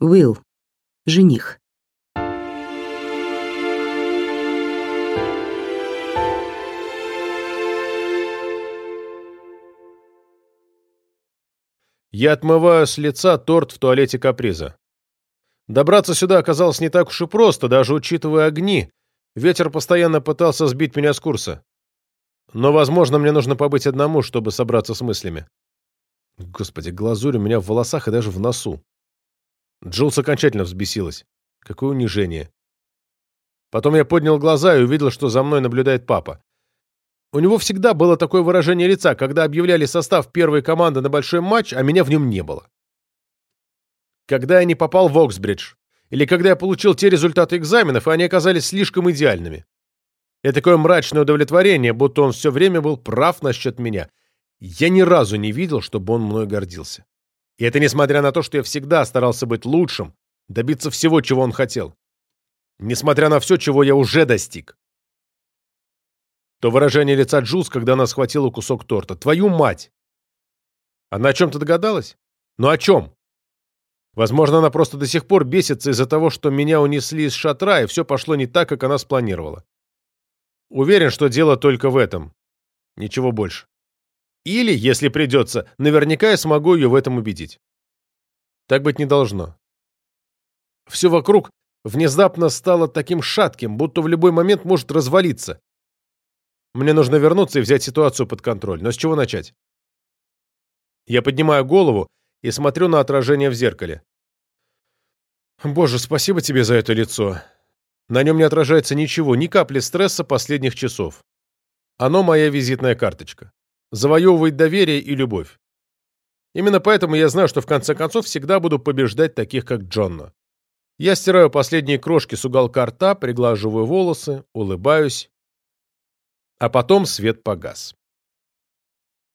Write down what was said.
Уилл. Жених. Я отмываю с лица торт в туалете каприза. Добраться сюда оказалось не так уж и просто, даже учитывая огни. Ветер постоянно пытался сбить меня с курса. Но, возможно, мне нужно побыть одному, чтобы собраться с мыслями. Господи, глазурь у меня в волосах и даже в носу. Джилс окончательно взбесилась. Какое унижение. Потом я поднял глаза и увидел, что за мной наблюдает папа. У него всегда было такое выражение лица, когда объявляли состав первой команды на большой матч, а меня в нем не было. Когда я не попал в Оксбридж, или когда я получил те результаты экзаменов, и они оказались слишком идеальными. И такое мрачное удовлетворение, будто он все время был прав насчет меня. Я ни разу не видел, чтобы он мной гордился. И это несмотря на то, что я всегда старался быть лучшим, добиться всего, чего он хотел. Несмотря на все, чего я уже достиг то выражение лица Джулс, когда она схватила кусок торта. «Твою мать!» Она о чем-то догадалась? Ну о чем? Возможно, она просто до сих пор бесится из-за того, что меня унесли из шатра, и все пошло не так, как она спланировала. Уверен, что дело только в этом. Ничего больше. Или, если придется, наверняка я смогу ее в этом убедить. Так быть не должно. Все вокруг внезапно стало таким шатким, будто в любой момент может развалиться. Мне нужно вернуться и взять ситуацию под контроль. Но с чего начать? Я поднимаю голову и смотрю на отражение в зеркале. Боже, спасибо тебе за это лицо. На нем не отражается ничего, ни капли стресса последних часов. Оно моя визитная карточка. Завоевывает доверие и любовь. Именно поэтому я знаю, что в конце концов всегда буду побеждать таких, как Джонна. Я стираю последние крошки с уголка рта, приглаживаю волосы, улыбаюсь а потом свет погас.